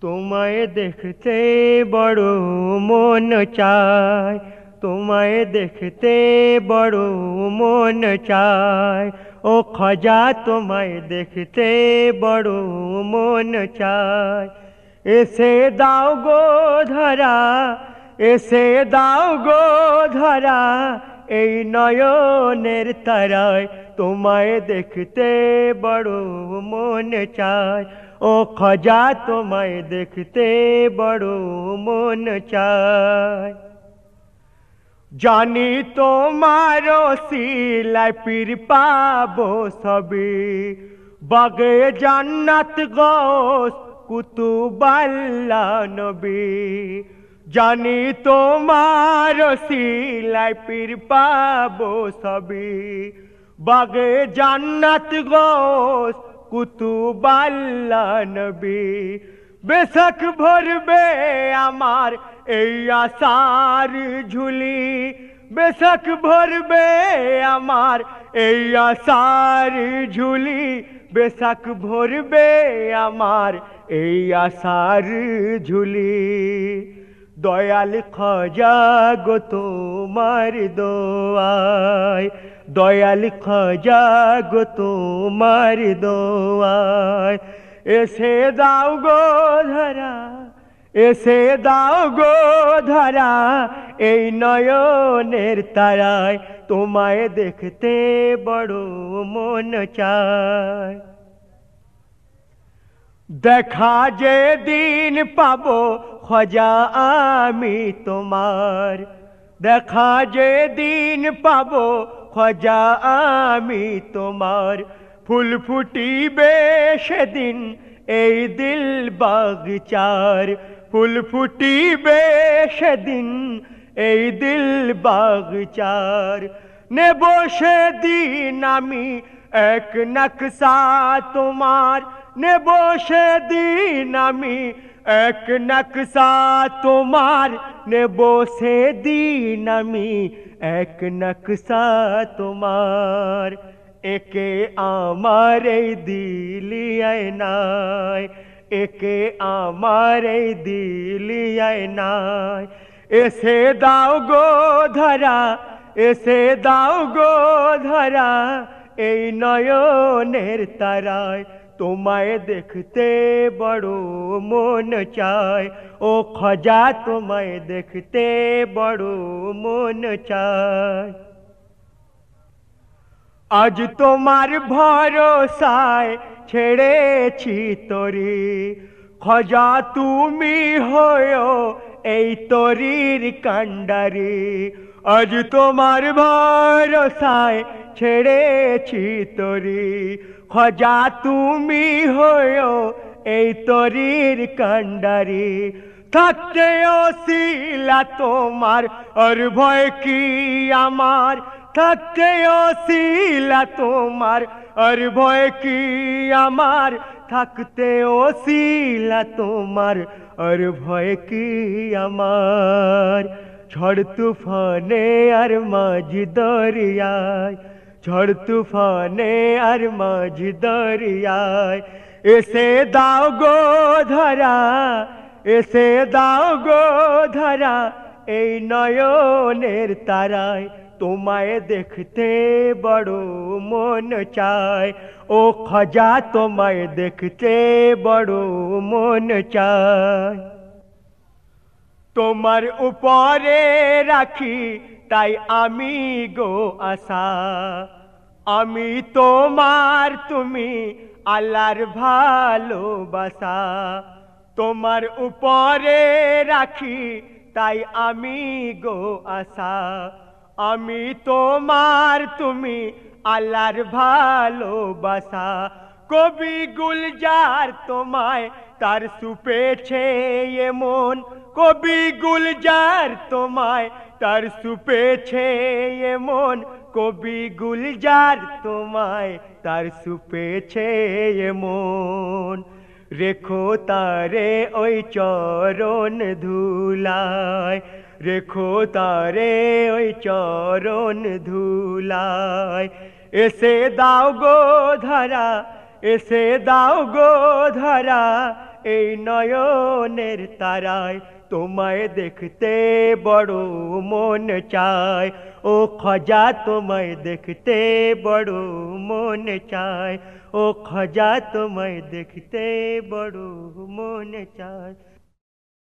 তোমায় দেখতে বড় মন চায়। তোমায় দেখতে বড় মন চায়। ও খজা, তোমায় দেখতে বড় মন চায়। এসে দাও গো ধরা, এসে দাও গো ধরা, এই নয়নের তারায় তোমায় দেখতে বড় মন চায়। ও খজা তোমায় দেখতে বড় মন চায়। জানি তোমার শিলায় পীর পাবো সবে। বাগে জান্নাত গোস কুতুবাল্লা নবী। জানি তোমার শিলায় পীর পাবো সবে। বাগে জান্নাত গোস কুতুবাল্লা নবী বেশক ভরবে আমার এই আশার ঝুলি। বেশক ভরবে আমার এই আশার ঝুলি। বেশক ভরবে আমার এই আশার ঝুলি। দয়াল খজা গো তোমার দোয়ায় দয়াল খজা গো তোমার দোয়ায়। এসে দাও গো ধরা, এসে দাও গো ধরা, এই নয়নের তারায় তোমায় দেখতে বড় মন চায়। দেখা যে দিন পাবো খজা আমি তোমার। দেখা যে দিন পাবো খজা আমি তোমার, ফুল ফুটিবে সেদিন এই দিল বাগচার। ফুল ফুটিবে সেদিন এই দিল বাগচার। নেব সেদিন আমি এক নকশা তোমার, নেব সেদিন আমি এক নকশা তোমার নেব সেদিন আমি। এক নকশা তোমার, একে আমার দিলিয়ায় নাই একে আমার দিলিয়ায় নাই এসে দাও গো ধরা, এসে দাও গো ধরা, এই নয়নের তারায়। তোমায় দেখতে বড় মন চায়। ও খজা, তোমায় দেখতে বড় মন চায়। আজ তোমার ভরসায় ছেড়েছি তরি। খজা, তুমি হয়েও এই তরির কাণ্ডারি। আজ তোমার ভরসায় ছেড়েছি তরি। খজা তুমি হয়েও এই তরির কাণ্ডারি। থাকতে শিলা তোমার আর ভয় কি আমার? থাকতে শিলা তোমার আর ভয় কি আমার? থাকতে শিলা তোমার আর ভয় কি আমার? ঝড় তুফানে আর মাঝ দরিয়ায় ঝড় তুফানে আর মাঝ দরিয়ায়। এসে দাও গো ধরা, এসে দাও গো ধরা এই নয়নের তারায়। তোমায় দেখতে বড় মন চায়। ও খজা, তোমায় দেখতে বড় মন চায়। তোমার উপরে রাখি তাই আমি গো আশা। আমি তোমার, তুমি আল্লাহর ভালোবাসা। তোমার উপরে রাখি, তাই আমি গো আশা। আমি তোমার, তুমি আল্লাহর ভালোবাসা। কবি গুলজার তোমায়, তার সুপেছে এমন। কবি গুলজার তোমায় তার সুপেছে এমন কবি গুলজার তোমায়, তার সুপেছে এমন। রেখো তারে ওই চরণ ধুলায়, রেখো তারে ওই চরণ ধুলায়। এসে দাও গো ধরা, এসে দাও গো ধরা, এই নয়নের তারায় তোমায় দেখতে বড় মন চায়। ও খজা, তোমায় দেখতে বড় মন চায়। ও খজা, তোমায় দেখতে বড় মন চায়।